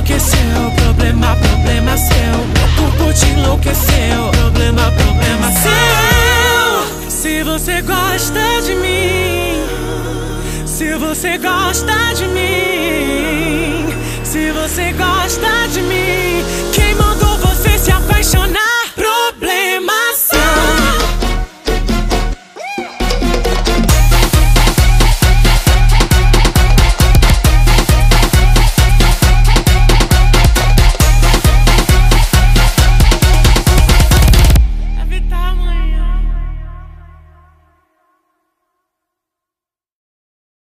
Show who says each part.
Speaker 1: enlouqueceu. Problema, problema seu. Meu corpo te enlouqueceu. Problema, problema seu. Se você gosta de mim, se você gosta de mim, se você gosta de mim.